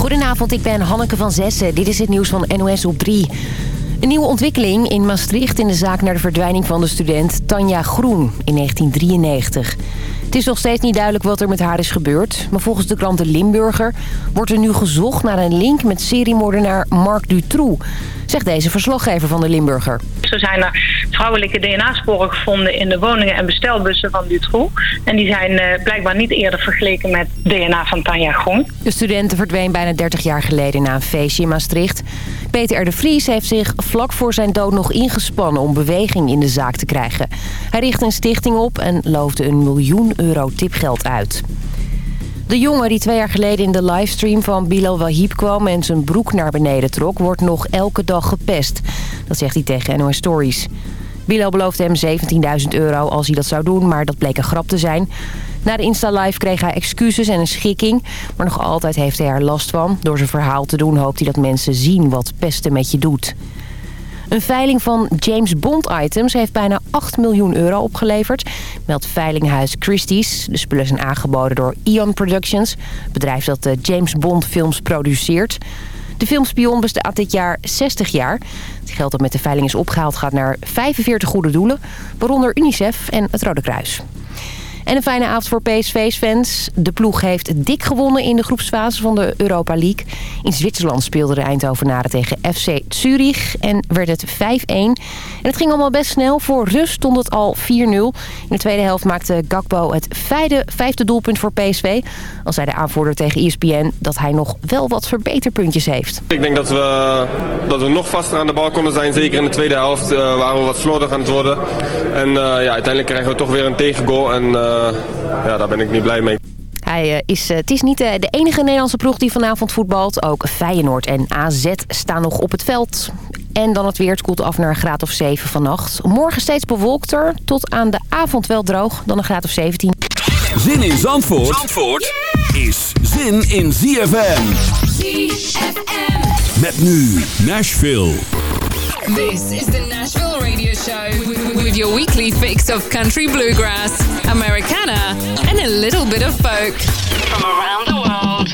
Goedenavond, ik ben Hanneke van Zessen. Dit is het nieuws van NOS op 3. Een nieuwe ontwikkeling in Maastricht in de zaak naar de verdwijning van de student Tanja Groen in 1993. Het is nog steeds niet duidelijk wat er met haar is gebeurd. Maar volgens de krant De Limburger wordt er nu gezocht naar een link met seriemoordenaar Marc Dutroux. Zegt deze verslaggever van De Limburger. Zo zijn er vrouwelijke DNA-sporen gevonden in de woningen en bestelbussen van Dutroux. En die zijn uh, blijkbaar niet eerder vergeleken met DNA van Tanja Groen. De studenten verdween bijna 30 jaar geleden na een feestje in Maastricht. Peter R. de Vries heeft zich vlak voor zijn dood nog ingespannen om beweging in de zaak te krijgen. Hij richtte een stichting op en loofde een miljoen euro tipgeld uit. De jongen die twee jaar geleden in de livestream van Bilal Wahib kwam... en zijn broek naar beneden trok, wordt nog elke dag gepest. Dat zegt hij tegen NOS Stories. Bilal beloofde hem 17.000 euro als hij dat zou doen, maar dat bleek een grap te zijn. Na de Insta-live kreeg hij excuses en een schikking. Maar nog altijd heeft hij er last van. Door zijn verhaal te doen hoopt hij dat mensen zien wat pesten met je doet. Een veiling van James Bond items heeft bijna 8 miljoen euro opgeleverd. Meldt veilinghuis Christie's. De spullen zijn aangeboden door Eon Productions. Bedrijf dat de James Bond films produceert. De filmspion bestaat dit jaar 60 jaar. Het geld dat met de veiling is opgehaald gaat naar 45 goede doelen. Waaronder UNICEF en het Rode Kruis. En een fijne avond voor PSV's fans. De ploeg heeft dik gewonnen in de groepsfase van de Europa League. In Zwitserland speelde de Eindhovenaren tegen FC Zurich en werd het 5-1. En het ging allemaal best snel. Voor rust stond het al 4-0. In de tweede helft maakte Gakpo het vijfde, vijfde doelpunt voor PSV. Al zei de aanvoerder tegen ESPN dat hij nog wel wat verbeterpuntjes heeft. Ik denk dat we, dat we nog vaster aan de bal konden zijn. Zeker in de tweede helft uh, waren we wat slordig aan het worden. En uh, ja, uiteindelijk krijgen we toch weer een tegengoal. En uh, ja, daar ben ik niet blij mee. Hij is, het is niet de enige Nederlandse ploeg die vanavond voetbalt. Ook Feyenoord en AZ staan nog op het veld. En dan het weer. Het koelt af naar een graad of 7 vannacht. Morgen steeds bewolkter. Tot aan de avond wel droog. Dan een graad of 17. Zin in Zandvoort, Zandvoort is zin in ZFM. ZFM. Met nu Nashville. This is the Nashville Radio Show with your weekly fix of country bluegrass, Americana, and a little bit of folk from around the world.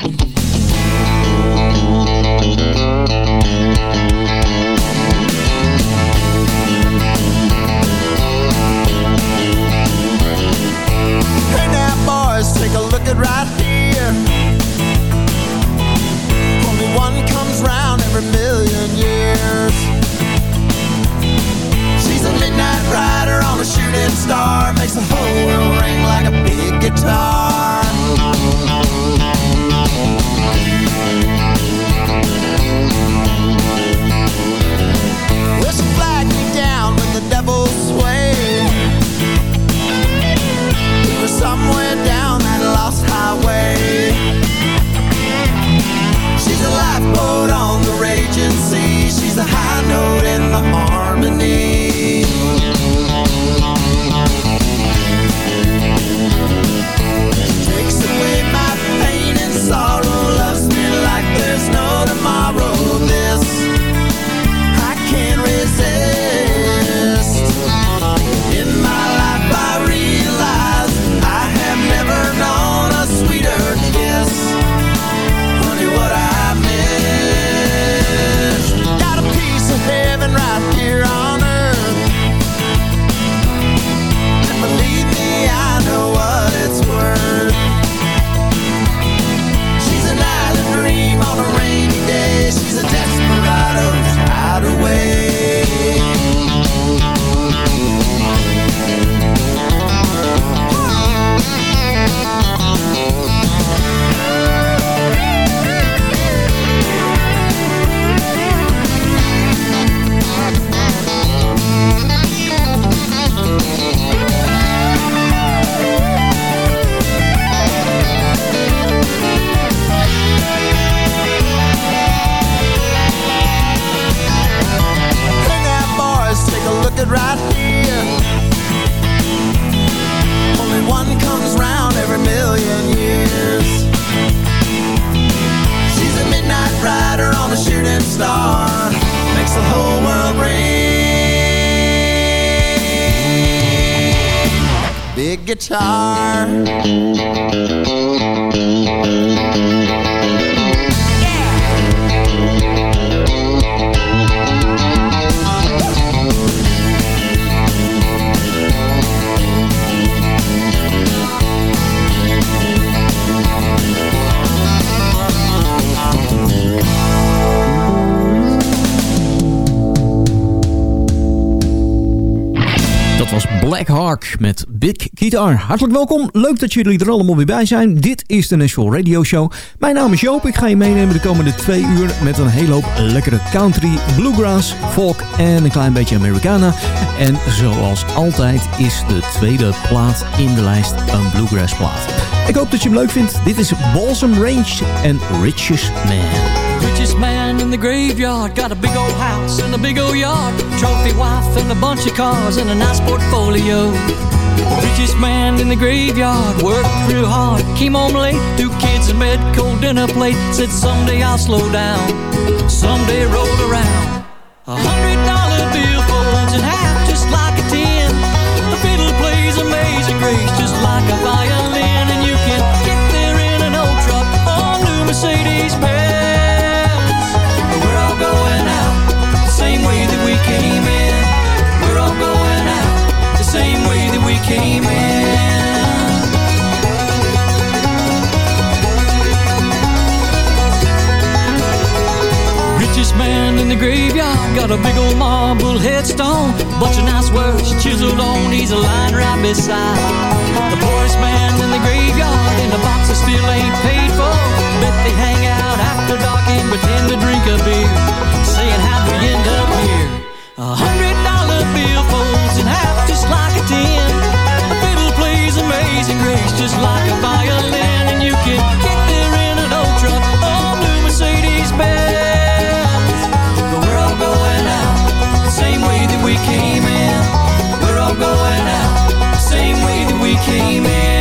Hey now, boys, take a look at right here. Only one comes round every million years. Midnight rider on a shooting star, makes the whole world ring like a big guitar. She flagged me down when the devil swayed. We were somewhere down that lost highway. She's a lifeboat on the raging sea. She's a high note in the harmony. Hartelijk welkom, leuk dat jullie er allemaal weer bij zijn. Dit is de Nashville Radio Show. Mijn naam is Joop, ik ga je meenemen de komende twee uur... met een hele hoop lekkere country, bluegrass, folk en een klein beetje Americana. En zoals altijd is de tweede plaat in de lijst een bluegrass plaat. Ik hoop dat je hem leuk vindt. Dit is Balsam Range en Richest Man. Richest man in the graveyard got a big old house and a big old yard, trophy wife and a bunch of cars and a nice portfolio. Richest man in the graveyard worked real hard, came home late, two kids and bed, cold dinner plate. Said someday I'll slow down, someday roll around. A hundred dollar bill folds in half just like a ten. The fiddle plays amazing grace just like a violin, A hundred dollar bill folds in half just like a ten. Amazing grace just like a violin, and you can get there in an old truck or new Mercedes Benz. But we're all going out the same way that we came in. We're all going out the same way that we came in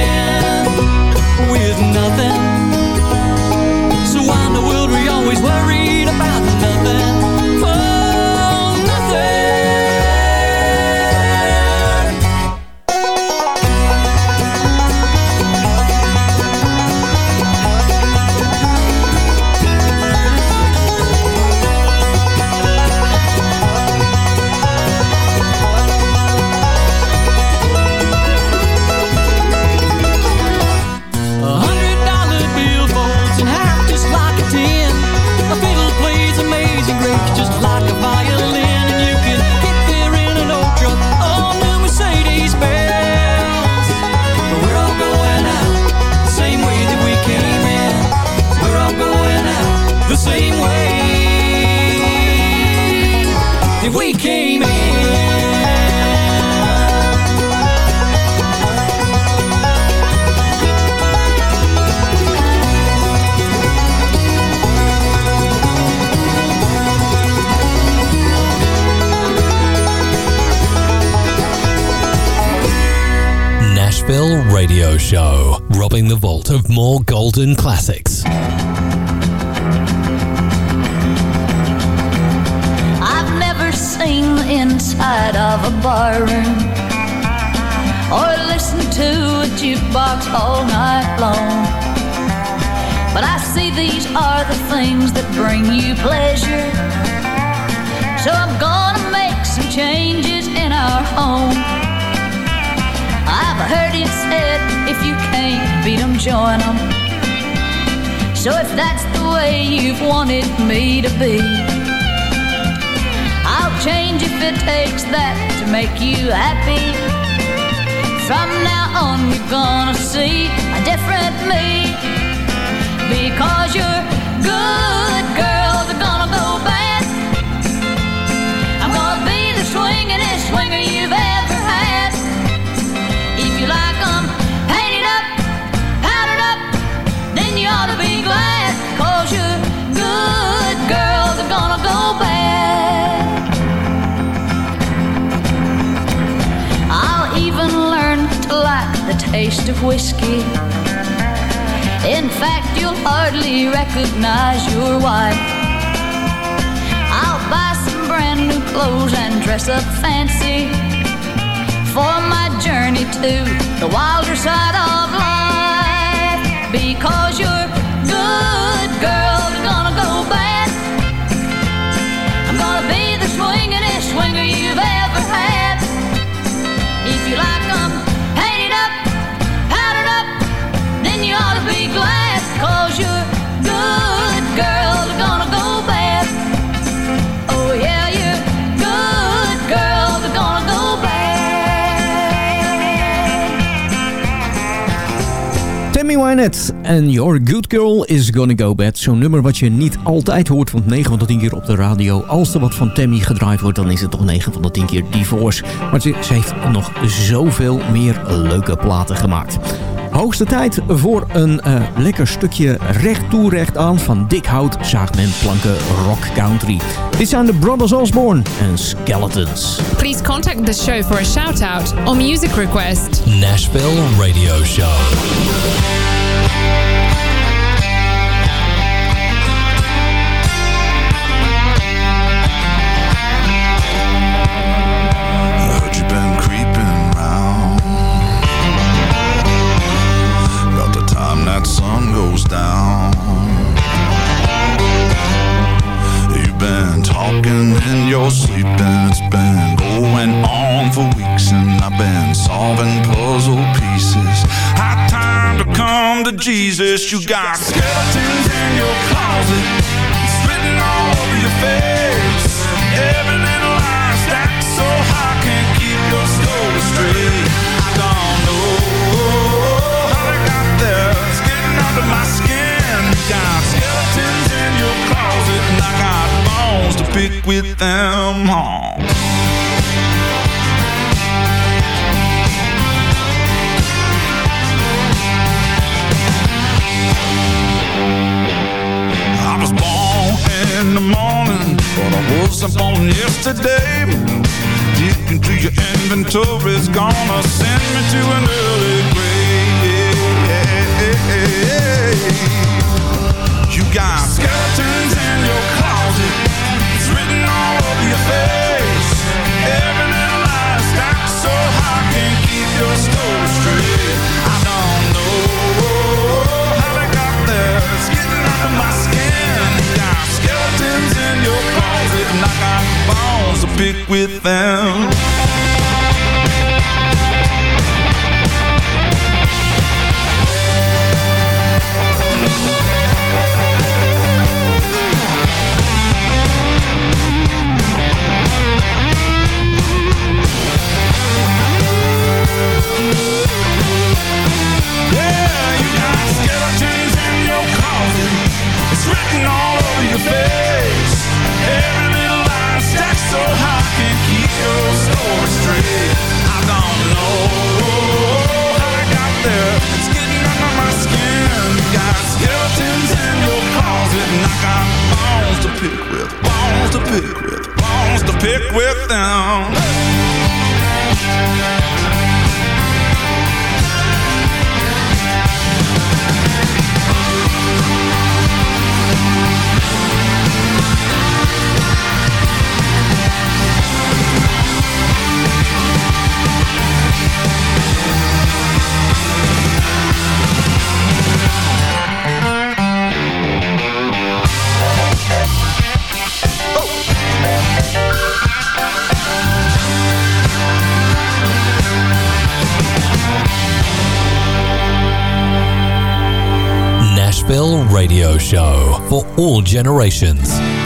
of more golden classics. Gonna see of whiskey. In fact, you'll hardly recognize your wife. I'll buy some brand new clothes and dress up fancy for my journey to the wilder side of life. Because you're good girls gonna go bad. I'm gonna be the swingin'est swinger you've ever had. If you like 'em and you ought be cause you're good girl, gonna go bad. Oh yeah, you're good girls gonna go bad. Tammy Wynette en Your Good Girl is Gonna Go Bad. Zo'n nummer wat je niet altijd hoort, want 9 van de 10 keer op de radio. Als er wat van Tammy gedraaid wordt, dan is het toch 9 van de 10 keer Divorce. Maar ze heeft nog zoveel meer leuke platen gemaakt. Hoogste tijd voor een eh, lekker stukje recht toe recht aan van dik hout zaagt men planken rock country. Dit zijn de Brothers Osborne en Skeletons. Please contact the show for a shout out or music request. Nashville Radio Show. down. You've been talking in your sleep and it's been going on for weeks and I've been solving puzzle pieces. High time to come to Jesus. You got skeletons in your closet. them home. I was born in the morning, but I yesterday. Deep into your inventory's gonna send me to an early grave. bones to pick with them. all generations.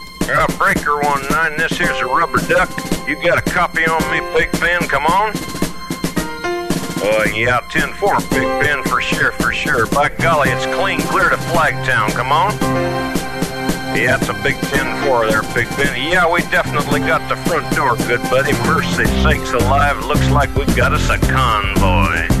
Yeah, Breaker one nine. this here's a rubber duck. You got a copy on me, Big Ben? Come on. Uh, yeah, 10-4, Big Ben, for sure, for sure. By golly, it's clean clear to Flagtown. Come on. Yeah, it's a big 10-4 there, Big Ben. Yeah, we definitely got the front door, good buddy. Mercy sakes alive, looks like we've got us a convoy.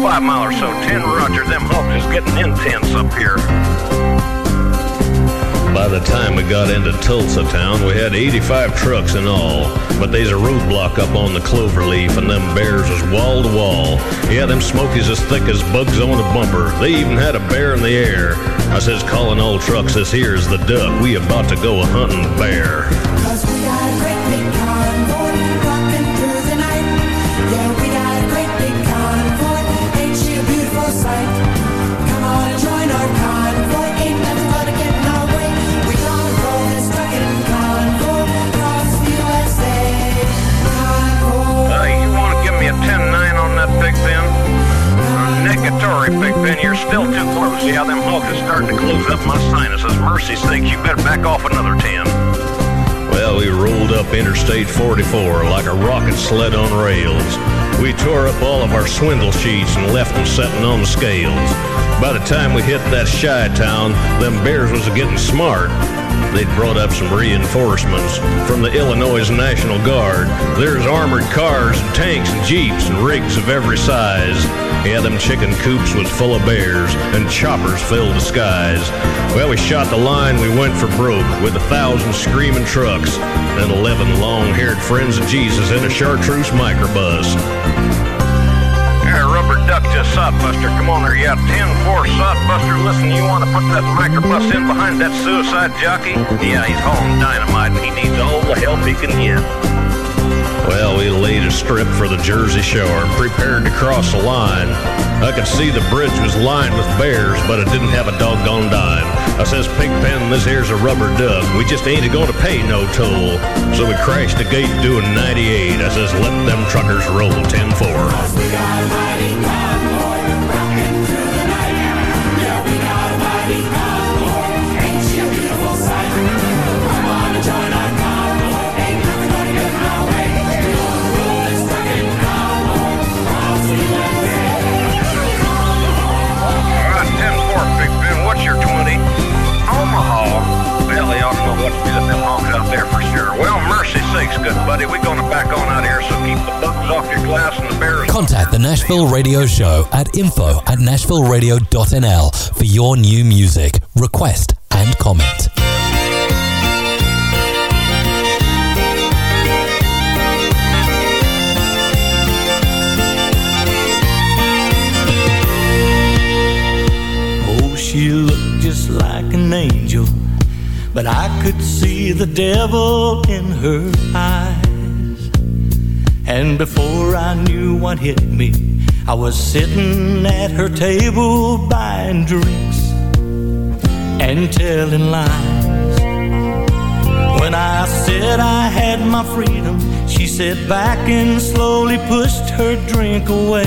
Five mile or so. 10 Roger, them hogs is getting intense up here. By the time we got into Tulsa town, we had 85 trucks in all. But there's a roadblock up on the cloverleaf, and them bears is wall to wall. Yeah, them smokies as thick as bugs on a bumper. They even had a bear in the air. I says, calling all trucks, this here's the duck. We about to go a hunting bear. You're still too close. Yeah, them hogs is starting to close up my sinuses. Mercy sakes, you better back off another 10. Well, we rolled up Interstate 44 like a rocket sled on rails. We tore up all of our swindle sheets and left them setting on the scales. By the time we hit that Chi-town, them bears was getting smart. They'd brought up some reinforcements from the Illinois National Guard. There's armored cars and tanks and jeeps and rigs of every size. Yeah, them chicken coops was full of bears and choppers filled the skies. Well, we shot the line, we went for broke with a thousand screaming trucks and eleven long-haired friends of Jesus in a chartreuse microbus. Hey, rubber duck to sodbuster. Come on there, you 10-4 sodbuster. Listen, you want to put that microbus in behind that suicide jockey? Yeah, he's hauling dynamite and he needs all the help he can get. Well, we laid a strip for the Jersey Shore and prepared to cross the line. I could see the bridge was lined with bears, but it didn't have a doggone dime. I says, Pigpen, this here's a rubber duck. We just ain't gonna pay no toll. So we crashed the gate doing 98. I says, let them truckers roll 10-4. Out there for sure. Well, mercy sakes, good buddy. We're going to back on out here, so keep the bugs off your glass and the bears Contact the Nashville Radio Show at info at nashvilleradio.nl for your new music, request, and comment. Oh, she looked just like an angel, but I could see the devil in her eyes. And before I knew what hit me, I was sitting at her table buying drinks and telling lies. When I said I had my freedom, she sat back and slowly pushed her drink away.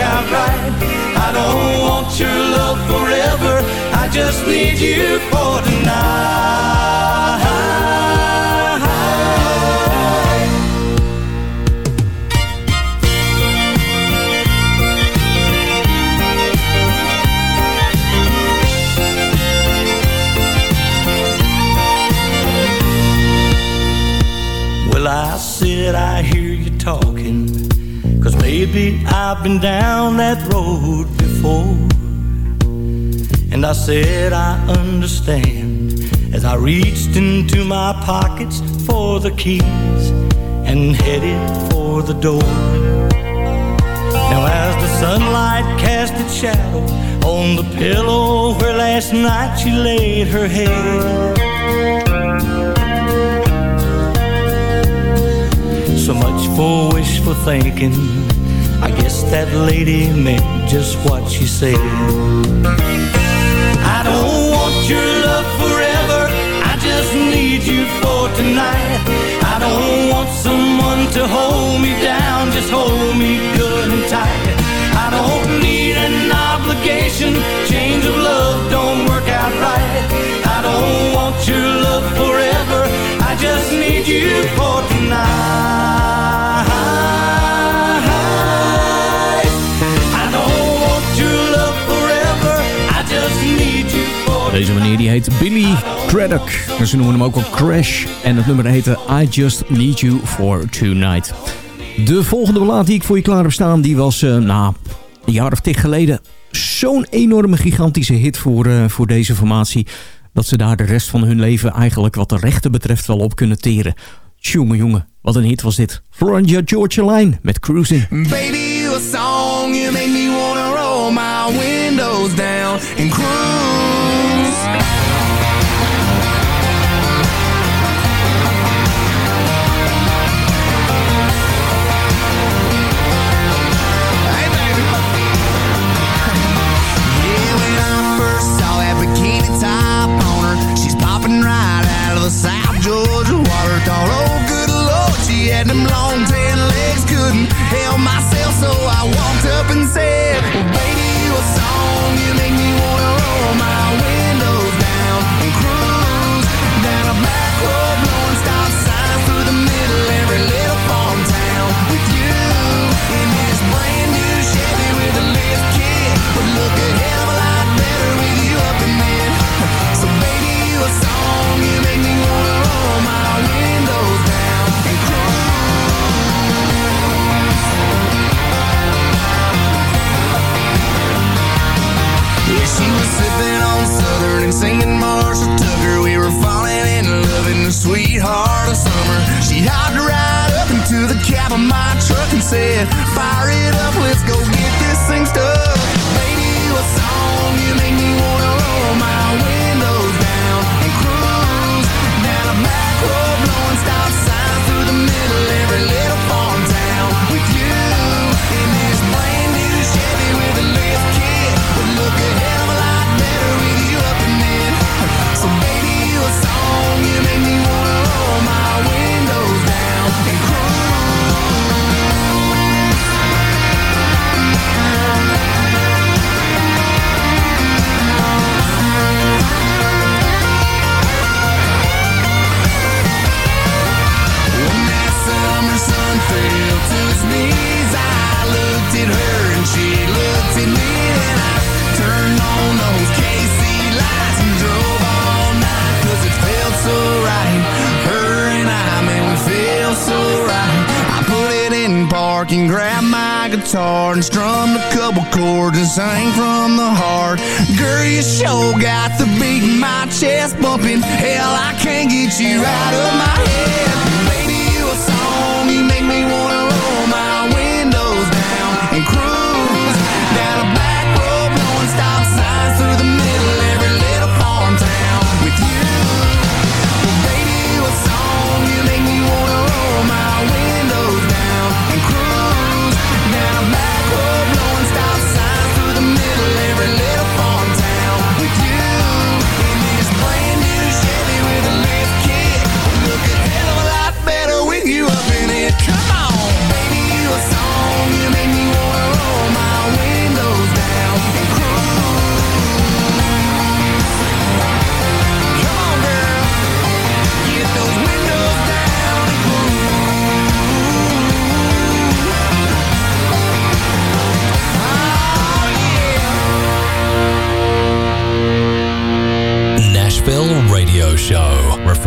I don't want your love forever, I just need you for tonight. Maybe I've been down that road before. And I said I understand as I reached into my pockets for the keys and headed for the door. Now, as the sunlight cast its shadow on the pillow where last night she laid her head. So much for wishful thinking. I guess that lady meant just what she said. I don't want your love forever. I just need you for tonight. I don't want someone to hold me down. Just hold me good and tight. I don't need an obligation. Change of love don't work out right. I don't want your love forever. I just need you for die heet Billy Craddock. Ze noemen hem ook al Crash. En het nummer heette I Just Need You For Tonight. De volgende ballad die ik voor je klaar heb staan... die was, eh nou, een jaar of tig geleden... zo'n enorme gigantische hit voor, eh, voor deze formatie... dat ze daar de rest van hun leven eigenlijk wat de rechten betreft wel op kunnen teren. Jongen, jongen, wat een hit was dit. Florida Georgia Line met Cruising. Baby, a song, you make me wanna been singing Marshall Tucker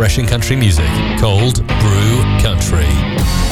refreshing country music. Cold Brew Country.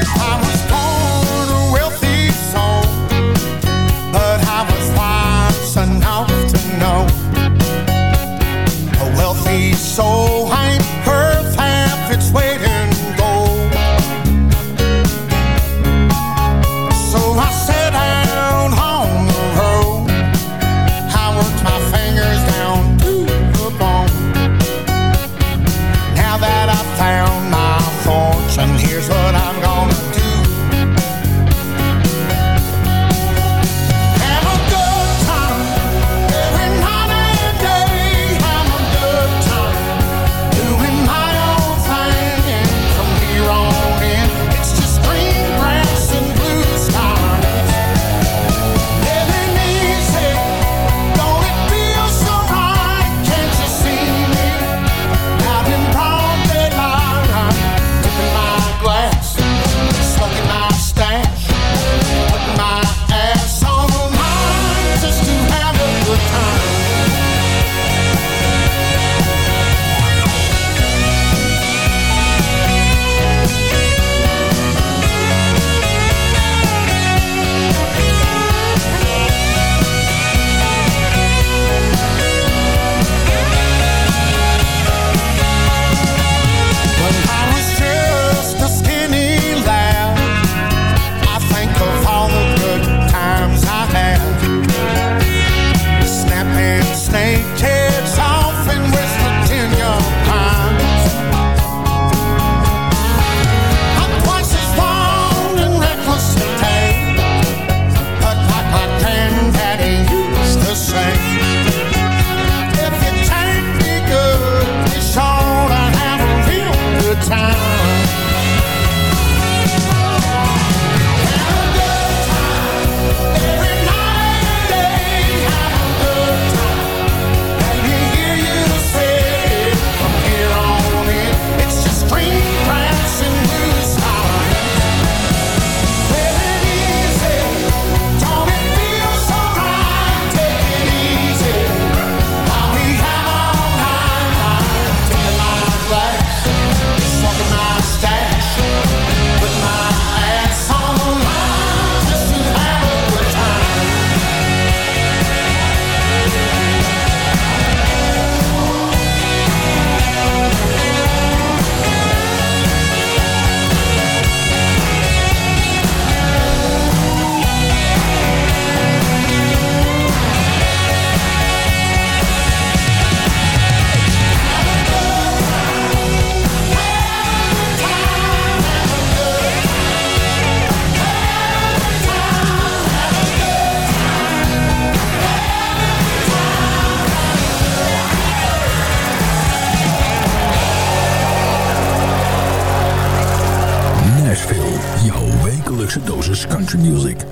dagelijkse dosis country music.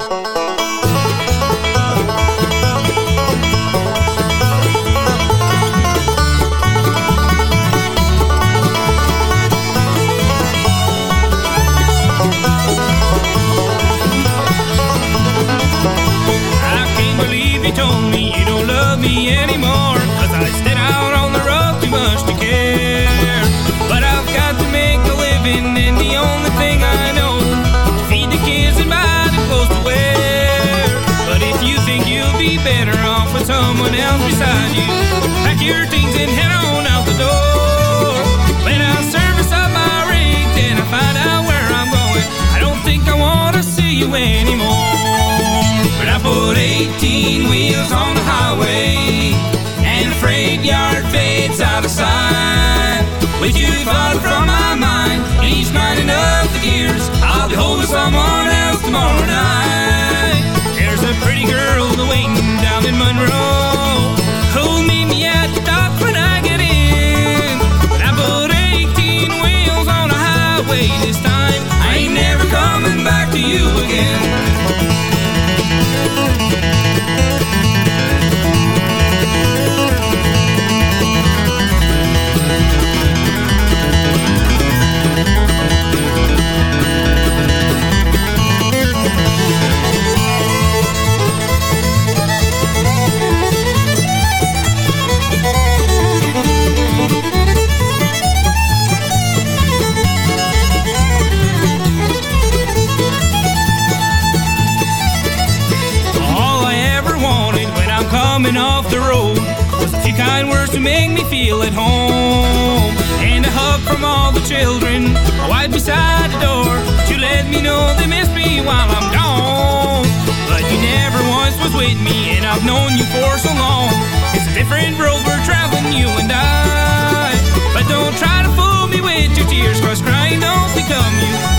Coming off the road was a few kind words to make me feel at home. And a hug from all the children right beside the door to let me know they miss me while I'm gone. But you never once was with me, and I've known you for so long. It's a different road we're traveling, you and I. But don't try to fool me with your tears, cause crying don't become you.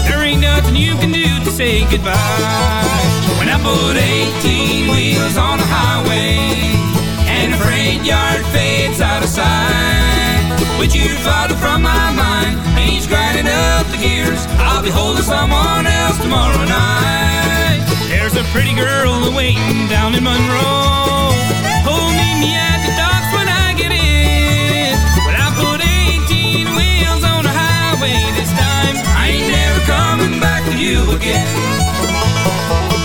Nothing you can do to say goodbye. When I put 18 wheels on the highway, and the freight yard fades out of sight. With you farther from my mind, he's grinding up the gears. I'll be holding someone else tomorrow night. There's a pretty girl waiting down in Monroe. Meet me at the docks when I get in. When I put 18 wheels on the highway this time, you again.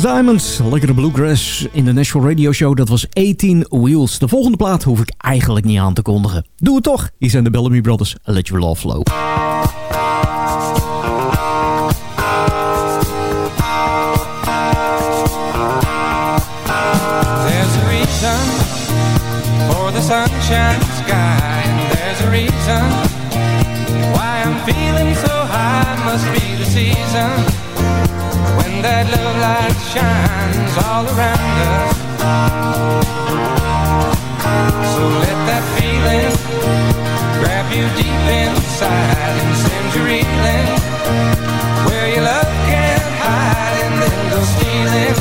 Diamonds, lekkere bluegrass in de National Radio Show. Dat was 18 Wheels. De volgende plaat hoef ik eigenlijk niet aan te kondigen. Doe het toch. Hier zijn de Bellamy Brothers. Let Your Love Flow. Shines all around us. So let that feeling grab you deep inside and send you reeling where your love can't hide, and then go stealing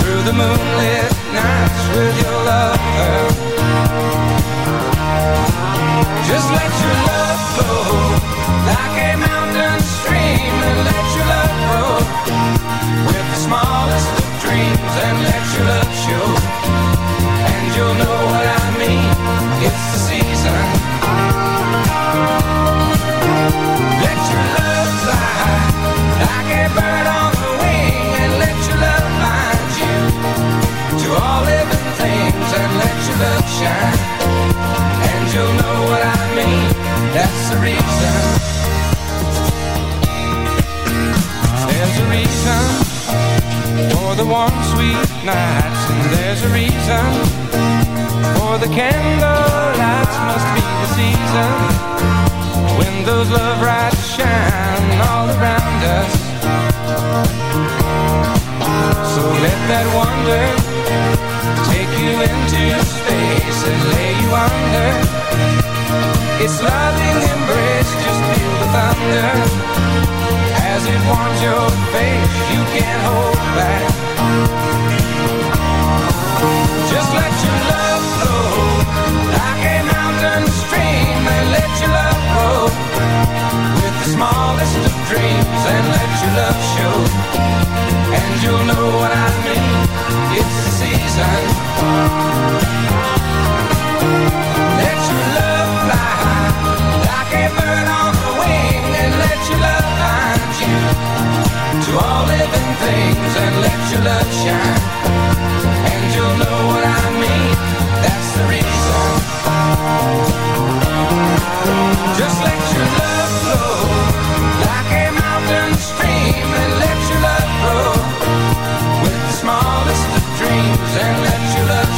through the moonlit nights with your lover. Just let your and let your love show. And you'll know what I mean. It's the season. Let your love fly like a bird on the wing and let your love find you to all living things and let your love shine. And you'll know what I mean. That's the reason. There's a reason for the warm, sweet nights, and there's a reason for the candle lights. Must be the season when those love lights shine all around us. So let that wonder take you into space and lay you under. Its loving embrace, just feel the thunder as it warms your face. You can't hold back. Just let your love flow like a mountain stream and let your love grow with the smallest of dreams and let your love show. And you'll know what I mean. It's the season. Let your love fly and let your love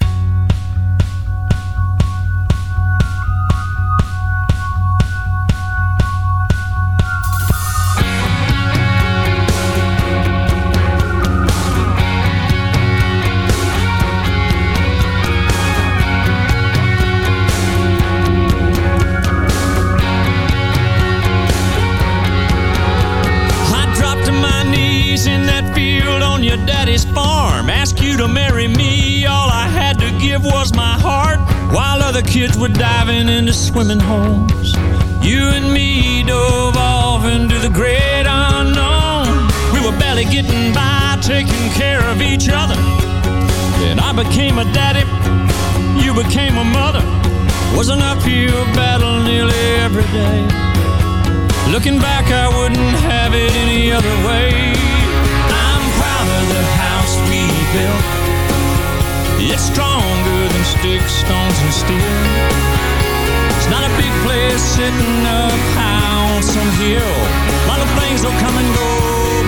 swimming holes. You and me dove off into the great unknown. We were barely getting by, taking care of each other. Then I became a daddy. You became a mother. Was an uphill battle nearly every day. Looking back, I wouldn't have it any other way. I'm proud of the house we built. It's stronger than sticks, stones, and steel. It's not a big place sitting up high on some hill. A lot of things will come and go,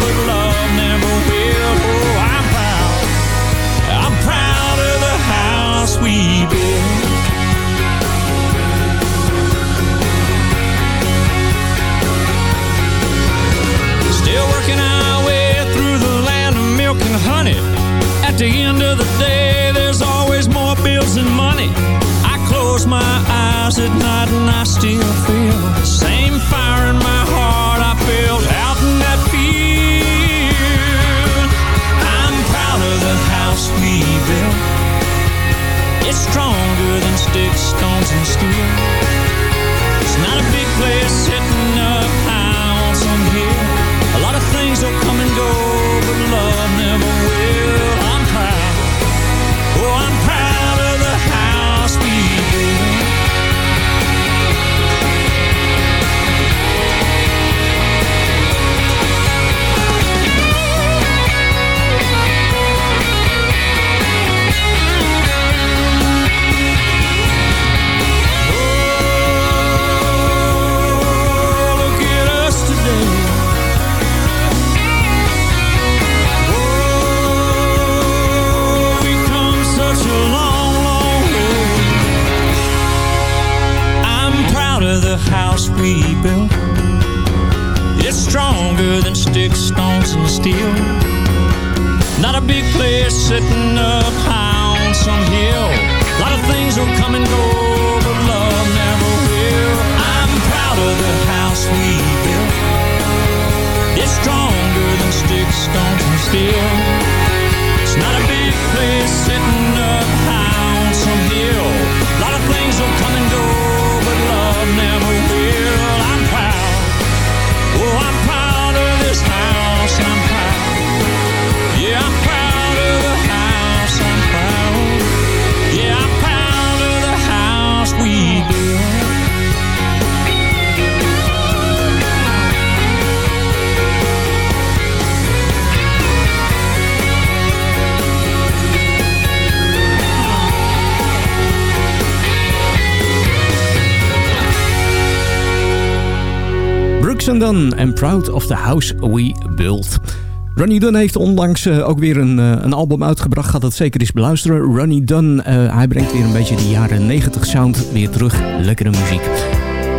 but love never will. Oh, I'm proud. I'm proud of the house we built. Still working our way through the land of milk and honey. At the end of the day, there's always more bills than money. Close my eyes at night and I still feel the same fire in my heart I felt out in that field. I'm proud of the house we built. It's stronger than sticks, stones, and steel. It's not a big place sitting up high on some hill. A lot of things will and Proud of the House We Built. Ronnie Dunn heeft onlangs eh, ook weer een, eh, een album uitgebracht. Gaat dat zeker eens beluisteren. Ronnie Dunn, eh, hij brengt weer een beetje die jaren 90 sound weer terug. Lekkere muziek.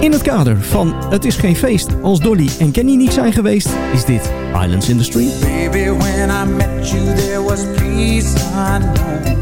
In het kader van Het is geen feest als Dolly en Kenny niet zijn geweest... is dit Islands in the Street. Baby, when I met you, there was peace unknown.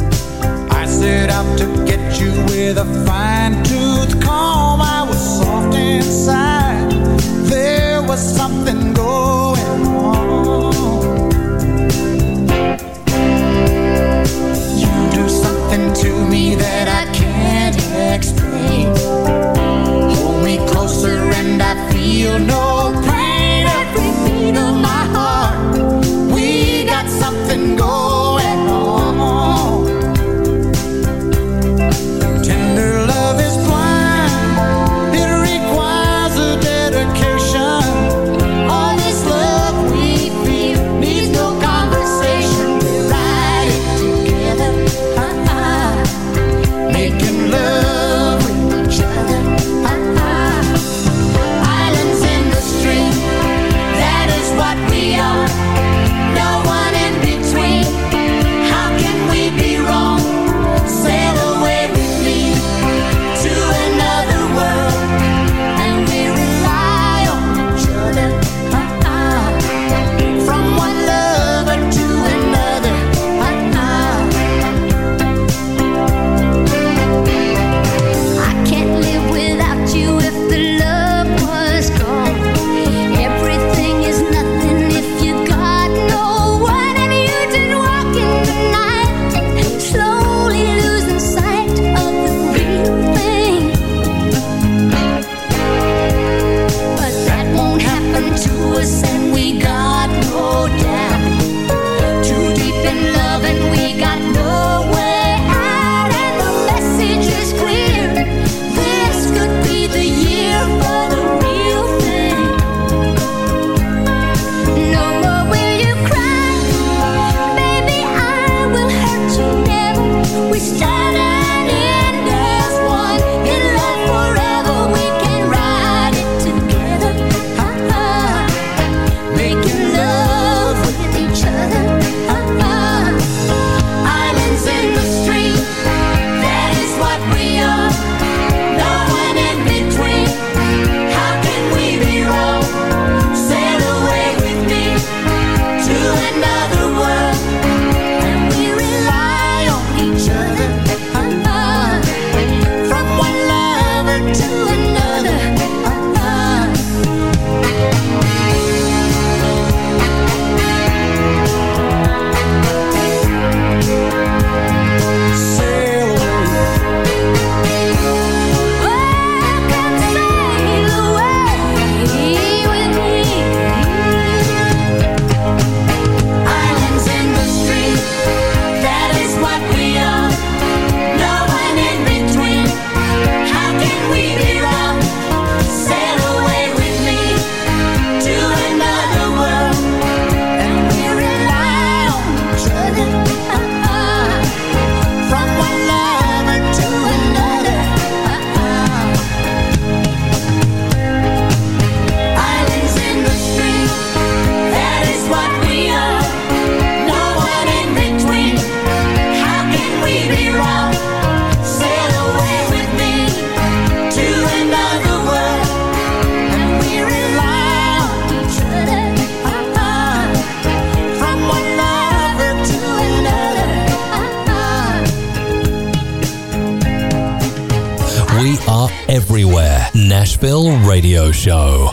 everywhere. Nashville Radio Show.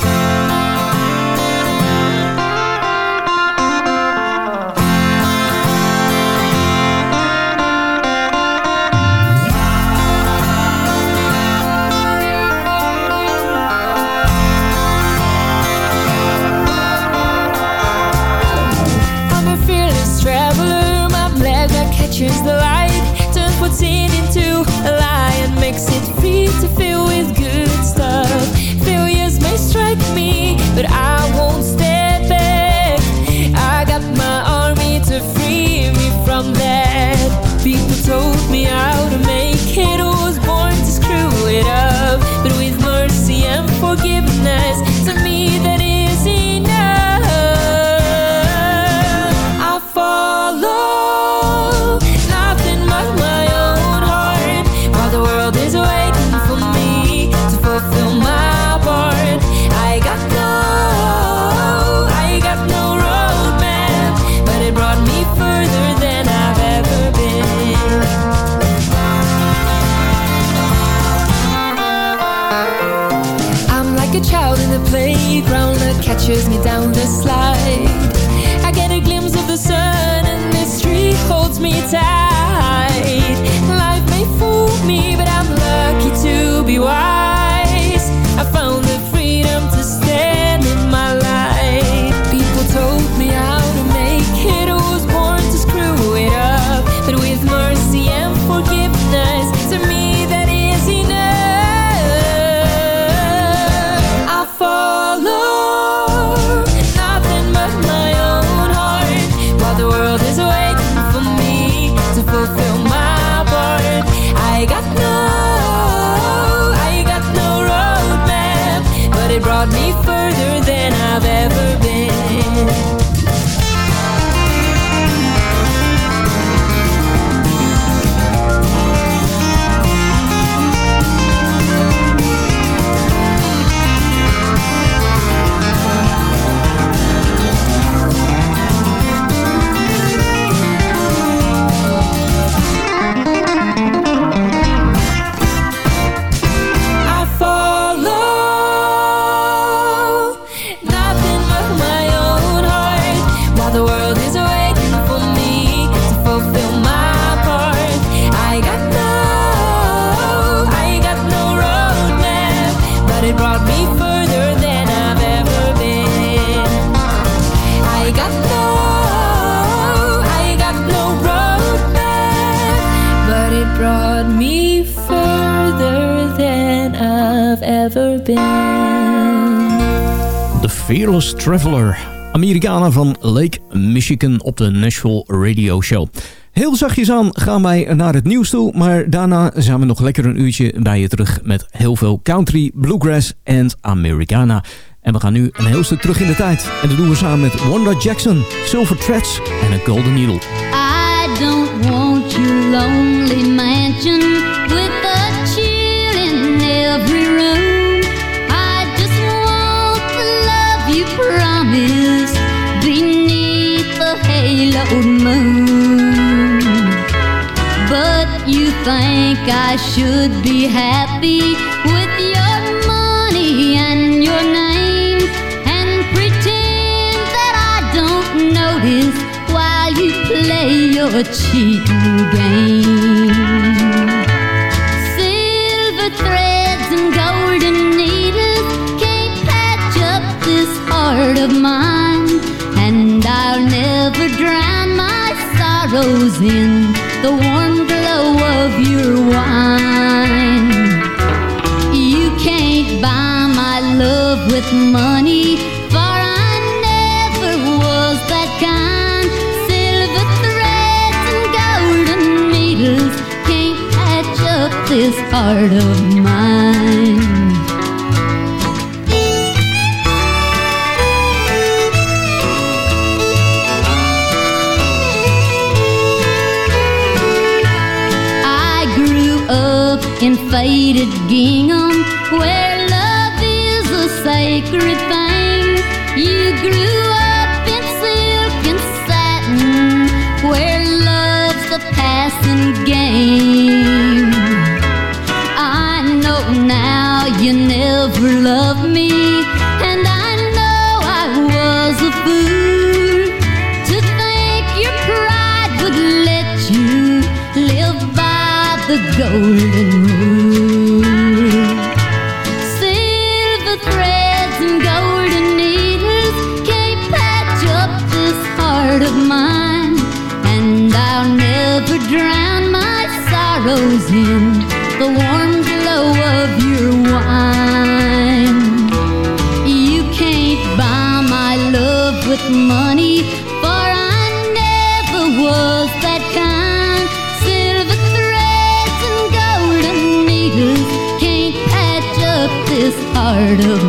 Traveler. Amerikanen van Lake Michigan op de Nashville Radio Show. Heel zachtjes aan gaan wij naar het nieuws toe, maar daarna zijn we nog lekker een uurtje bij je terug met heel veel country, bluegrass en Americana. En we gaan nu een heel stuk terug in de tijd. En dat doen we samen met Wanda Jackson, Silver Threads en een Golden Needle. I don't want your lonely mansion with a chill in every room. إلى moon. But you think I should be happy with your money and your name and pretend that I don't notice while you play your cheating game. shadows in the warm glow of your wine. You can't buy my love with money, for I never was that kind. Silver threads and golden needles can't up this heart of mine. faded gingham where love is a sacred thing. You grew up in silk and satin where love's the passing game. I know now you never loved me, and I know I was a fool to think your pride would let you live by the golden. with money, for I never was that kind. Silver threads and golden needles can't patch up this heart of mine.